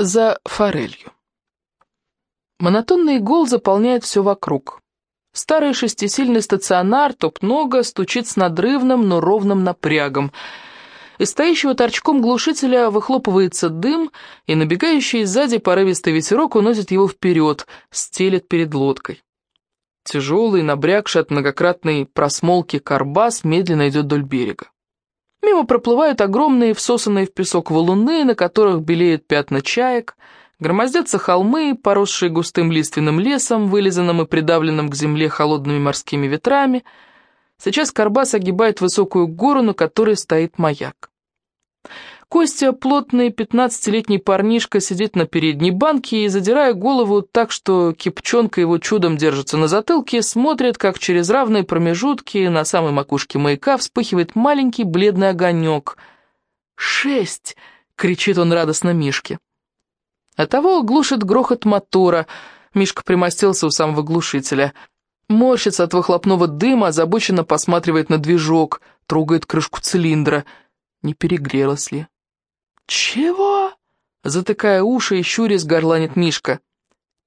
за форелью. Монотонный гол заполняет все вокруг. Старый шестисильный стационар топ-нога стучит с надрывным, но ровным напрягом. Из стоящего торчком глушителя выхлопывается дым, и набегающий сзади порывистый ветерок уносит его вперед, стелет перед лодкой. Тяжелый, набрякший от многократной просмолки карбас медленно идет вдоль берега. Мимо проплывают огромные всосанные в песок валуны, на которых белеют пятна чаек, громоздятся холмы, поросшие густым лиственным лесом, вылизанным и придавленным к земле холодными морскими ветрами. Сейчас Карбас огибает высокую гору, на которой стоит маяк. Костя, плотный пятнадцатилетний парнишка, сидит на передней банке и, задирая голову так, что кипчонка его чудом держится на затылке, смотрит, как через равные промежутки на самой макушке маяка вспыхивает маленький бледный огонек. «Шесть!» — кричит он радостно Мишке. А того глушит грохот мотора. Мишка примостился у самого глушителя. Морщится от выхлопного дыма, озабоченно посматривает на движок, трогает крышку цилиндра. Не перегрелась ли? «Чего?» — затыкая уши и щурясь горланит Мишка.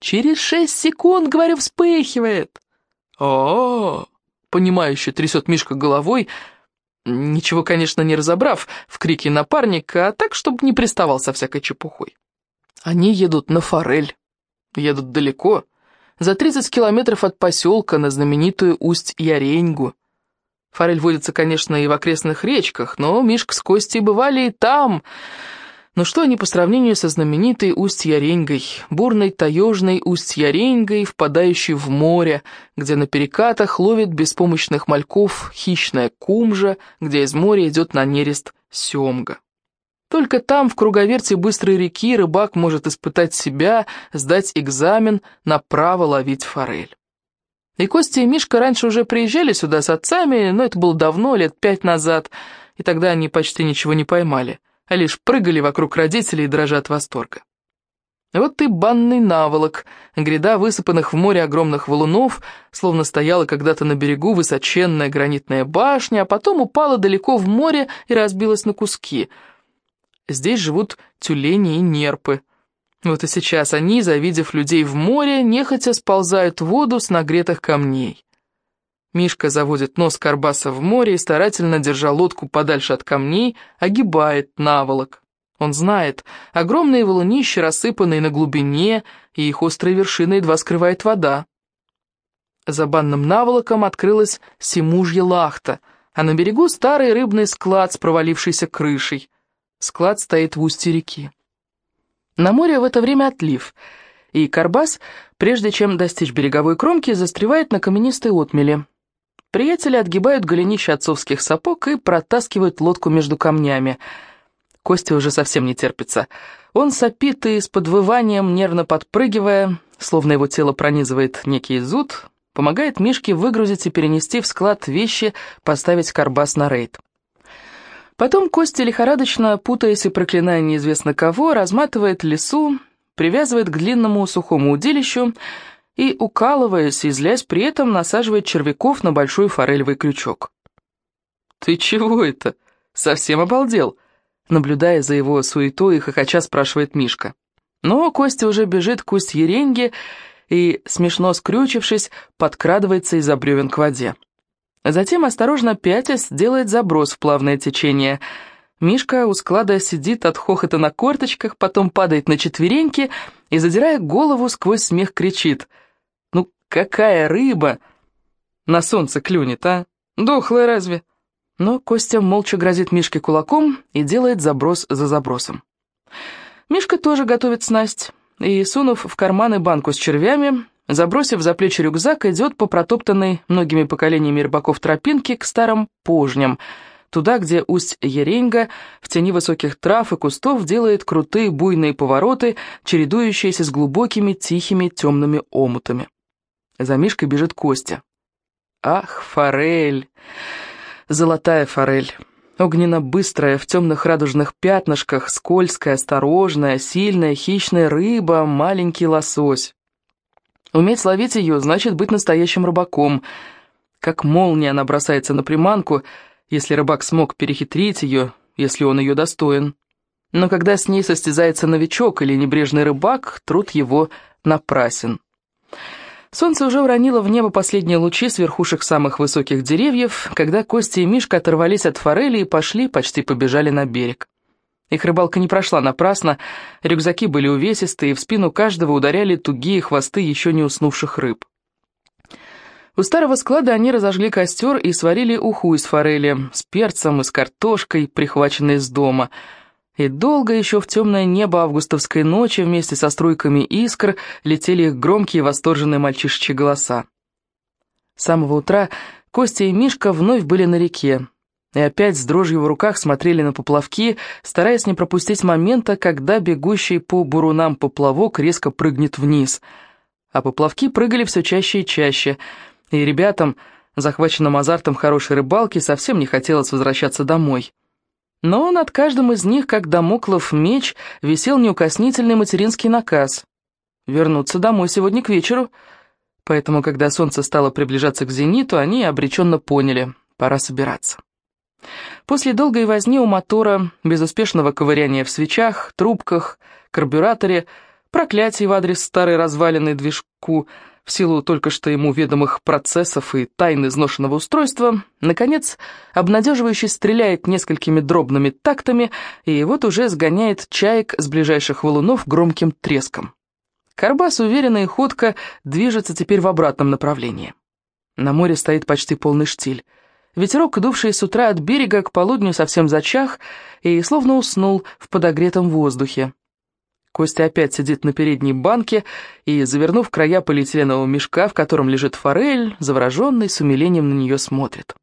«Через шесть секунд, говорю, вспыхивает!» «О-о-о!» — понимающе трясет Мишка головой, ничего, конечно, не разобрав в крике напарника, а так, чтобы не приставал со всякой чепухой. Они едут на форель, едут далеко, за 30 километров от поселка на знаменитую Усть-Яреньгу. Форель водится, конечно, и в окрестных речках, но Мишка с Костей бывали и там. Но что они по сравнению со знаменитой Усть-Яреньгой, бурной таежной Усть-Яреньгой, впадающей в море, где на перекатах ловит беспомощных мальков хищная кумжа, где из моря идет на нерест семга. Только там, в круговерте быстрой реки, рыбак может испытать себя, сдать экзамен на право ловить форель. И Костя и Мишка раньше уже приезжали сюда с отцами, но это было давно, лет пять назад, и тогда они почти ничего не поймали, а лишь прыгали вокруг родителей, дрожа от восторга. Вот и банный наволок, гряда высыпанных в море огромных валунов, словно стояла когда-то на берегу высоченная гранитная башня, а потом упала далеко в море и разбилась на куски. Здесь живут тюлени и нерпы, вот и сейчас они, завидев людей в море, нехотя сползают в воду с нагретых камней. Мишка заводит нос Карбаса в море и, старательно держа лодку подальше от камней, огибает наволок. Он знает, огромные валунища, рассыпанные на глубине, и их острые вершины едва скрывает вода. За банным наволоком открылась Симужья лахта, а на берегу старый рыбный склад с провалившейся крышей. Склад стоит в устье реки. На море в это время отлив, и Карбас, прежде чем достичь береговой кромки, застревает на каменистой отмеле. Приятели отгибают голенища отцовских сапог и протаскивают лодку между камнями. Костя уже совсем не терпится. Он сопит и с подвыванием, нервно подпрыгивая, словно его тело пронизывает некий зуд, помогает Мишке выгрузить и перенести в склад вещи, поставить Карбас на рейд. Потом Костя лихорадочно, путаясь и проклиная неизвестно кого, разматывает лесу, привязывает к длинному сухому удилищу и, укалываясь и злясь, при этом насаживает червяков на большой форелевый крючок. «Ты чего это? Совсем обалдел?» Наблюдая за его суетой и хохоча, спрашивает Мишка. Но Костя уже бежит к усть еренге и, смешно скрючившись, подкрадывается из-за бревен к воде. Затем, осторожно пятясь, делает заброс в плавное течение. Мишка у склада сидит от хохота на корточках, потом падает на четвереньки и, задирая голову, сквозь смех кричит. «Ну, какая рыба! На солнце клюнет, а? Дохлая разве?» Но Костя молча грозит Мишке кулаком и делает заброс за забросом. Мишка тоже готовит снасть, и, сунув в карманы банку с червями, Забросив за плечи рюкзак, идет по протоптанной многими поколениями рыбаков тропинке к старым пожням, туда, где усть Еренга в тени высоких трав и кустов делает крутые буйные повороты, чередующиеся с глубокими тихими темными омутами. За Мишкой бежит Костя. Ах, форель! Золотая форель! Огненно-быстрая, в темных радужных пятнышках, скользкая, осторожная, сильная, хищная рыба, маленький лосось. Уметь ловить ее значит быть настоящим рыбаком. Как молния она бросается на приманку, если рыбак смог перехитрить ее, если он ее достоин. Но когда с ней состязается новичок или небрежный рыбак, труд его напрасен. Солнце уже уронило в небо последние лучи с верхушек самых высоких деревьев, когда Костя и Мишка оторвались от форели и пошли, почти побежали на берег. Их рыбалка не прошла напрасно, рюкзаки были увесистые, и в спину каждого ударяли тугие хвосты еще не уснувших рыб. У старого склада они разожгли костер и сварили уху из форели, с перцем и с картошкой, прихваченной из дома — и долго еще в темное небо августовской ночи вместе со струйками искр летели их громкие восторженные мальчишечьи голоса. С самого утра Костя и Мишка вновь были на реке, и опять с дрожью в руках смотрели на поплавки, стараясь не пропустить момента, когда бегущий по бурунам поплавок резко прыгнет вниз. А поплавки прыгали все чаще и чаще, и ребятам, захваченным азартом хорошей рыбалки, совсем не хотелось возвращаться домой. Но над каждым из них, как домоклов меч, висел неукоснительный материнский наказ — вернуться домой сегодня к вечеру. Поэтому, когда солнце стало приближаться к зениту, они обреченно поняли — пора собираться. После долгой возни у мотора, безуспешного ковыряния в свечах, трубках, карбюраторе, проклятий в адрес старой разваленной движку — в силу только что ему ведомых процессов и тайн изношенного устройства, наконец, обнадеживающе стреляет несколькими дробными тактами, и вот уже сгоняет чаек с ближайших валунов громким треском. Карбас, уверенно и ходко, движется теперь в обратном направлении. На море стоит почти полный штиль. Ветерок, дувший с утра от берега, к полудню совсем зачах и словно уснул в подогретом воздухе. Костя опять сидит на передней банке и, завернув края полиэтиленового мешка, в котором лежит форель, завороженный, с умилением на нее смотрит.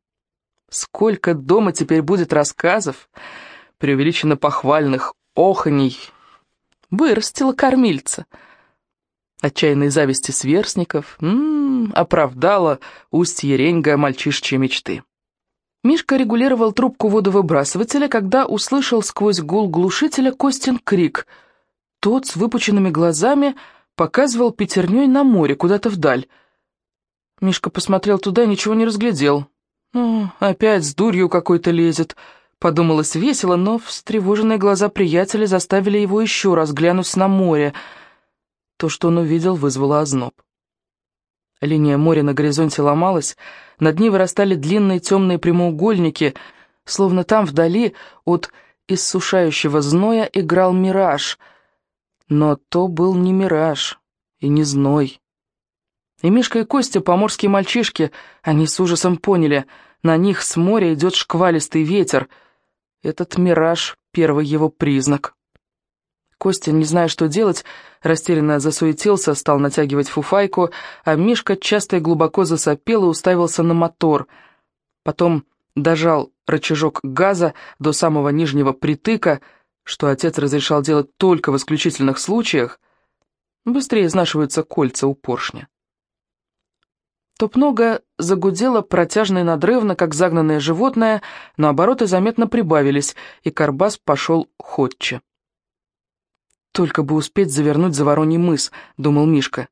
Сколько дома теперь будет рассказов, преувеличенно похвальных, оханей. Вырастила кормильца. Отчаянной зависти сверстников м -м, оправдала устье Реньга мальчишечьи мечты. Мишка регулировал трубку водовыбрасывателя, когда услышал сквозь гул глушителя Костин крик — тот с выпученными глазами показывал пятерней на море, куда-то вдаль. Мишка посмотрел туда и ничего не разглядел. «Ну, опять с дурью какой-то лезет», — подумалось весело, но встревоженные глаза приятеля заставили его еще раз глянуть на море. То, что он увидел, вызвало озноб. Линия моря на горизонте ломалась, над ней вырастали длинные темные прямоугольники, словно там вдали от иссушающего зноя играл мираж — но то был не мираж и не зной. И Мишка и Костя, поморские мальчишки, они с ужасом поняли, на них с моря идет шквалистый ветер. Этот мираж — первый его признак. Костя, не зная, что делать, растерянно засуетился, стал натягивать фуфайку, а Мишка часто и глубоко засопел и уставился на мотор. Потом дожал рычажок газа до самого нижнего притыка — что отец разрешал делать только в исключительных случаях, быстрее изнашиваются кольца у поршня. Топнога загудела протяжно и надрывно, как загнанное животное, но обороты заметно прибавились, и Карбас пошел ходче. «Только бы успеть завернуть за Вороний мыс», — думал Мишка.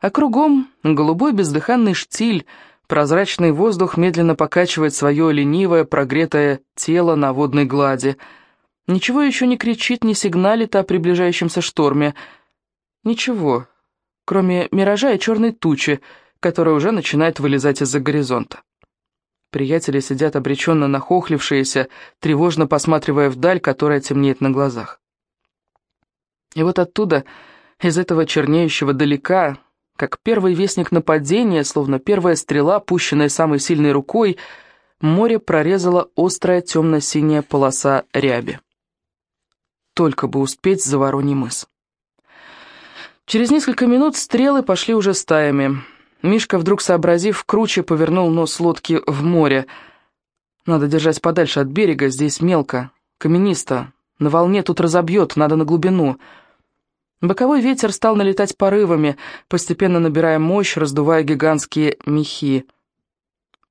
А кругом голубой бездыханный штиль, прозрачный воздух медленно покачивает свое ленивое, прогретое тело на водной глади — Ничего еще не кричит, не сигналит о приближающемся шторме. Ничего, кроме миража и черной тучи, которая уже начинает вылезать из-за горизонта. Приятели сидят обреченно нахохлившиеся, тревожно посматривая вдаль, которая темнеет на глазах. И вот оттуда, из этого чернеющего далека, как первый вестник нападения, словно первая стрела, пущенная самой сильной рукой, море прорезала острая темно-синяя полоса ряби только бы успеть за Вороний мыс. Через несколько минут стрелы пошли уже стаями. Мишка, вдруг сообразив, круче повернул нос лодки в море. Надо держать подальше от берега, здесь мелко, каменисто. На волне тут разобьет, надо на глубину. Боковой ветер стал налетать порывами, постепенно набирая мощь, раздувая гигантские мехи.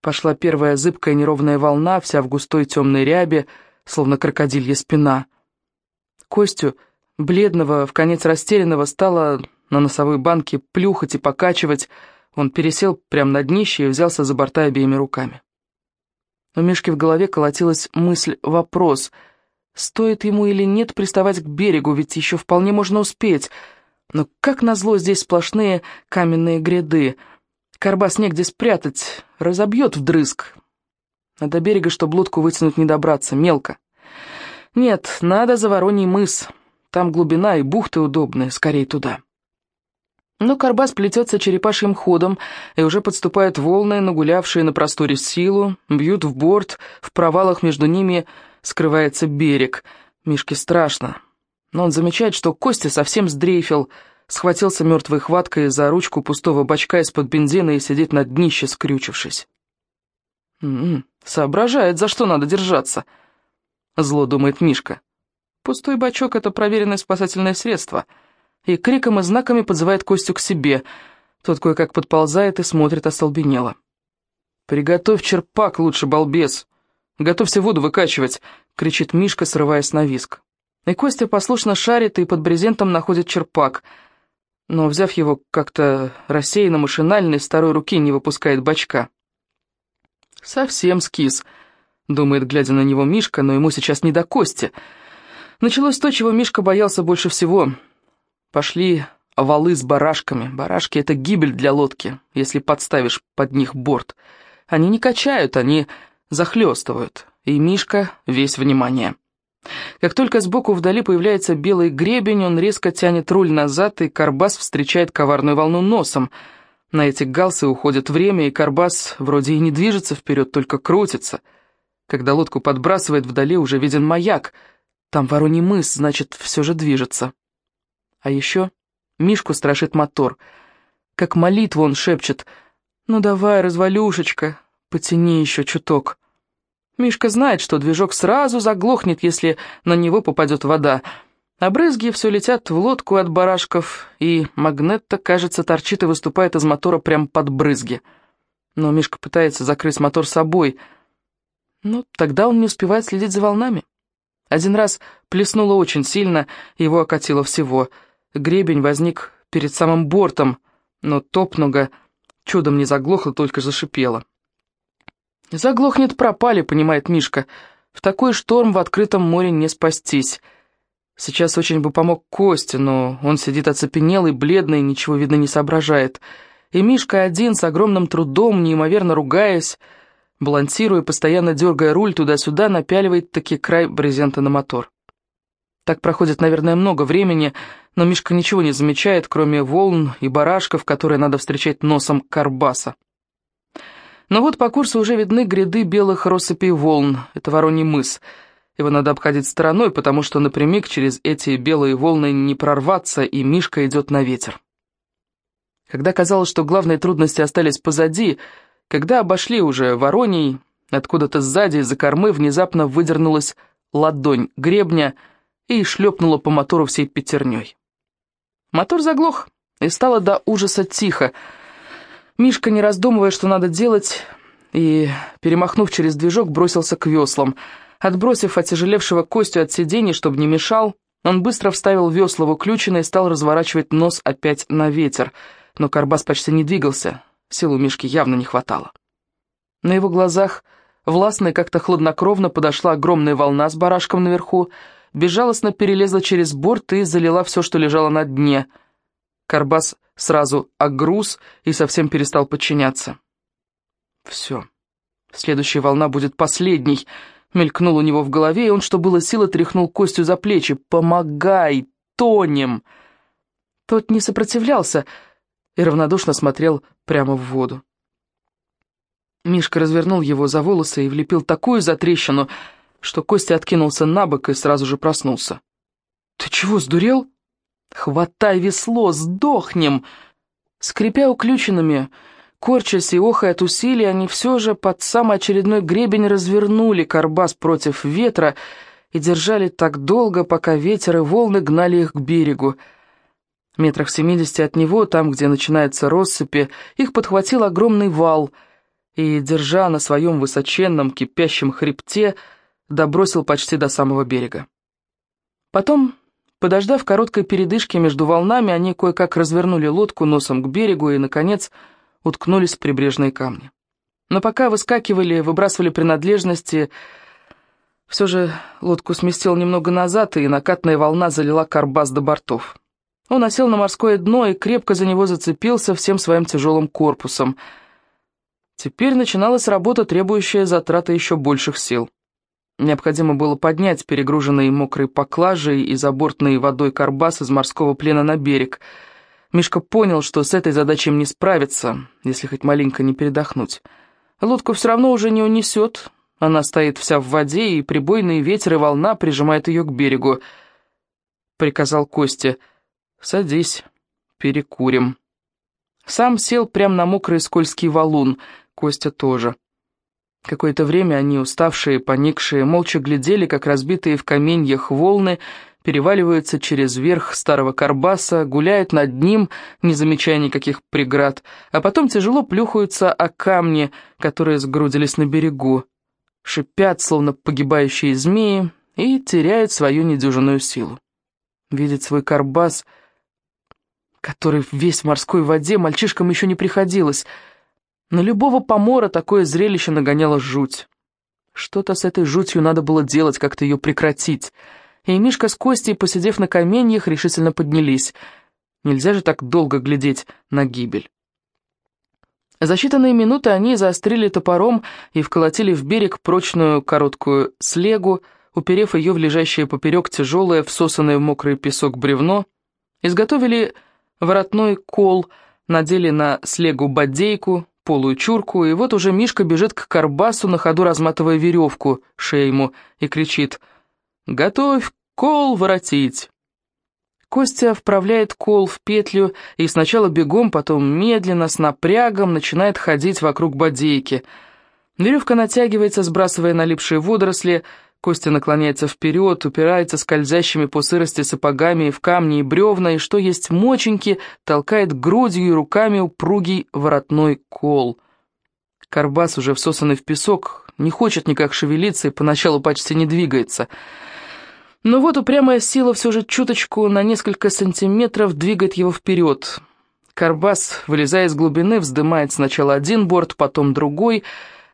Пошла первая зыбкая неровная волна, вся в густой темной рябе, словно крокодилья спина — Костю, бледного, в конец растерянного, стало на носовой банке плюхать и покачивать. Он пересел прямо на днище и взялся за борта обеими руками. У Мишки в голове колотилась мысль-вопрос. Стоит ему или нет приставать к берегу, ведь еще вполне можно успеть. Но как назло здесь сплошные каменные гряды. Карбас негде спрятать, разобьет вдрызг. А до берега, чтобы лодку вытянуть, не добраться, мелко. Нет, надо за Вороний мыс. Там глубина и бухты удобные, скорее туда. Но Карбас плетется черепашьим ходом, и уже подступают волны, нагулявшие на просторе силу, бьют в борт, в провалах между ними скрывается берег. Мишке страшно. Но он замечает, что Костя совсем сдрейфил, схватился мертвой хваткой за ручку пустого бачка из-под бензина и сидит на днище, скрючившись. «М -м, соображает, за что надо держаться», — зло думает Мишка. «Пустой бачок — это проверенное спасательное средство» и криком и знаками подзывает Костю к себе. Тот кое-как подползает и смотрит остолбенело. «Приготовь черпак лучше, балбес! Готовься воду выкачивать!» — кричит Мишка, срываясь на виск. И Костя послушно шарит и под брезентом находит черпак, но, взяв его как-то рассеянно, машинально, из второй руки не выпускает бачка. «Совсем скис», — думает, глядя на него Мишка, но ему сейчас не до Кости. Началось то, чего Мишка боялся больше всего — Пошли валы с барашками. Барашки — это гибель для лодки, если подставишь под них борт. Они не качают, они захлестывают. И Мишка весь внимание. Как только сбоку вдали появляется белый гребень, он резко тянет руль назад, и Карбас встречает коварную волну носом. На эти галсы уходит время, и Карбас вроде и не движется вперед, только крутится. Когда лодку подбрасывает, вдали уже виден маяк. Там вороний мыс, значит, все же движется. А еще Мишку страшит мотор. Как молитву он шепчет «Ну давай, развалюшечка, потяни еще чуток». Мишка знает, что движок сразу заглохнет, если на него попадет вода. А брызги все летят в лодку от барашков, и магнетта, кажется, торчит и выступает из мотора прямо под брызги. Но Мишка пытается закрыть мотор собой. Но тогда он не успевает следить за волнами. Один раз плеснуло очень сильно, его окатило всего — Гребень возник перед самым бортом, но топнуга чудом не заглохла, только зашипела. «Заглохнет, пропали», — понимает Мишка. «В такой шторм в открытом море не спастись». Сейчас очень бы помог Костя, но он сидит оцепенелый, бледный, ничего, видно, не соображает. И Мишка один, с огромным трудом, неимоверно ругаясь, балансируя, постоянно дергая руль туда-сюда, напяливает таки край брезента на мотор. Так проходит, наверное, много времени, но Мишка ничего не замечает, кроме волн и барашков, которые надо встречать носом карбаса. Но вот по курсу уже видны гряды белых россыпей волн, это Вороний мыс. Его надо обходить стороной, потому что напрямик через эти белые волны не прорваться, и Мишка идет на ветер. Когда казалось, что главные трудности остались позади, когда обошли уже Вороний, откуда-то сзади из-за кормы внезапно выдернулась ладонь гребня — и шлепнула по мотору всей пятерней. Мотор заглох, и стало до ужаса тихо. Мишка, не раздумывая, что надо делать, и, перемахнув через движок, бросился к веслам. Отбросив отяжелевшего Костю от сидений, чтобы не мешал, он быстро вставил весла в уключено и стал разворачивать нос опять на ветер. Но Карбас почти не двигался, сил у Мишки явно не хватало. На его глазах властно и как-то хладнокровно подошла огромная волна с барашком наверху, безжалостно перелезла через борт и залила все, что лежало на дне. Карбас сразу огруз и совсем перестал подчиняться. «Все. Следующая волна будет последней», — мелькнул у него в голове, и он, что было силы, тряхнул Костю за плечи. «Помогай! Тонем!» Тот не сопротивлялся и равнодушно смотрел прямо в воду. Мишка развернул его за волосы и влепил такую затрещину, что Костя откинулся на бок и сразу же проснулся. «Ты чего, сдурел?» «Хватай весло, сдохнем!» Скрипя уключенными, корчась и охая от усилий, они все же под самый очередной гребень развернули карбас против ветра и держали так долго, пока ветер и волны гнали их к берегу. Метрах в семидесяти от него, там, где начинается россыпи, их подхватил огромный вал, и, держа на своем высоченном кипящем хребте, добросил почти до самого берега. Потом, подождав короткой передышки между волнами, они кое-как развернули лодку носом к берегу и, наконец, уткнулись в прибрежные камни. Но пока выскакивали, выбрасывали принадлежности, Все же лодку сместил немного назад, и накатная волна залила карбас до бортов. Он осел на морское дно и крепко за него зацепился всем своим тяжелым корпусом. Теперь начиналась работа, требующая затраты еще больших сил. Необходимо было поднять перегруженные мокрой поклажей и забортной водой карбас из морского плена на берег. Мишка понял, что с этой задачей не справиться, если хоть маленько не передохнуть. Лодку все равно уже не унесет, она стоит вся в воде, и прибойный ветер и волна прижимают ее к берегу. Приказал Костя, «Садись, перекурим». Сам сел прямо на мокрый скользкий валун, Костя тоже. Какое-то время они, уставшие, поникшие, молча глядели, как разбитые в каменьях волны переваливаются через верх старого карбаса, гуляют над ним, не замечая никаких преград, а потом тяжело плюхаются о камни, которые сгрудились на берегу шипят, словно погибающие змеи, и теряют свою недюжинную силу. Видеть свой карбас, который весь в морской воде, мальчишкам еще не приходилось. На любого помора такое зрелище нагоняло жуть. Что-то с этой жутью надо было делать, как-то ее прекратить. И Мишка с Костей, посидев на каменьях, решительно поднялись. Нельзя же так долго глядеть на гибель. За считанные минуты они заострили топором и вколотили в берег прочную короткую слегу, уперев ее в лежащее поперек тяжелое, всосанное в мокрый песок бревно, изготовили воротной кол, надели на слегу бодейку, полую чурку, и вот уже Мишка бежит к карбасу, на ходу разматывая веревку, шейму, и кричит «Готовь кол воротить!» Костя вправляет кол в петлю и сначала бегом, потом медленно, с напрягом начинает ходить вокруг бодейки. Веревка натягивается, сбрасывая налипшие водоросли, Костя наклоняется вперед, упирается скользящими по сырости сапогами в камни и бревна, и что есть моченьки, толкает грудью и руками упругий воротной кол. Карбас, уже всосанный в песок, не хочет никак шевелиться и поначалу почти не двигается — но вот упрямая сила все же чуточку на несколько сантиметров двигает его вперед. Карбас, вылезая из глубины, вздымает сначала один борт, потом другой,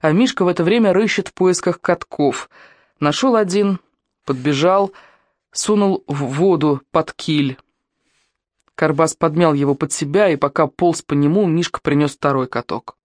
а Мишка в это время рыщет в поисках катков. Нашел один, подбежал, сунул в воду под киль. Карбас подмял его под себя, и пока полз по нему, Мишка принес второй каток.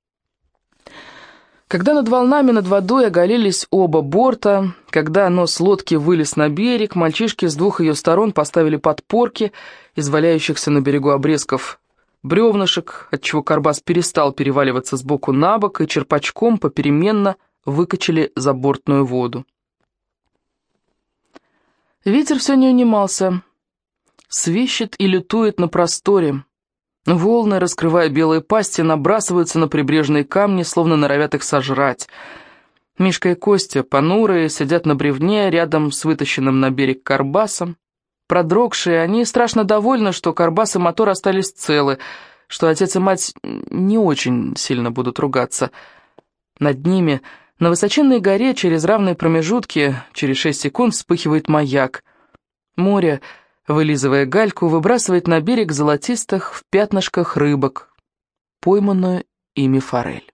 Когда над волнами, над водой оголились оба борта, когда нос лодки вылез на берег, мальчишки с двух ее сторон поставили подпорки из валяющихся на берегу обрезков бревнышек, отчего карбас перестал переваливаться с боку на бок и черпачком попеременно выкачали забортную воду. Ветер все не унимался, свищет и лютует на просторе, Волны, раскрывая белые пасти, набрасываются на прибрежные камни, словно норовят их сожрать. Мишка и Костя, понурые, сидят на бревне рядом с вытащенным на берег карбасом. Продрогшие, они страшно довольны, что карбас и мотор остались целы, что отец и мать не очень сильно будут ругаться. Над ними, на высоченной горе, через равные промежутки, через шесть секунд вспыхивает маяк. Море вылизывая гальку, выбрасывает на берег золотистых в пятнышках рыбок, пойманную ими форель.